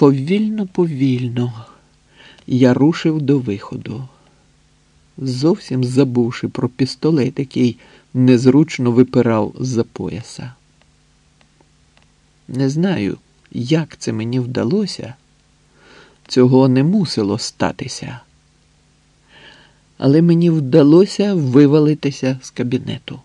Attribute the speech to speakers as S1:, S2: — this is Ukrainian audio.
S1: Повільно, повільно я рушив до виходу, зовсім забувши про пістолет, який незручно випирав з-за пояса. Не знаю, як це мені вдалося. Цього не мусило статися. Але мені вдалося вивалитися з кабінету.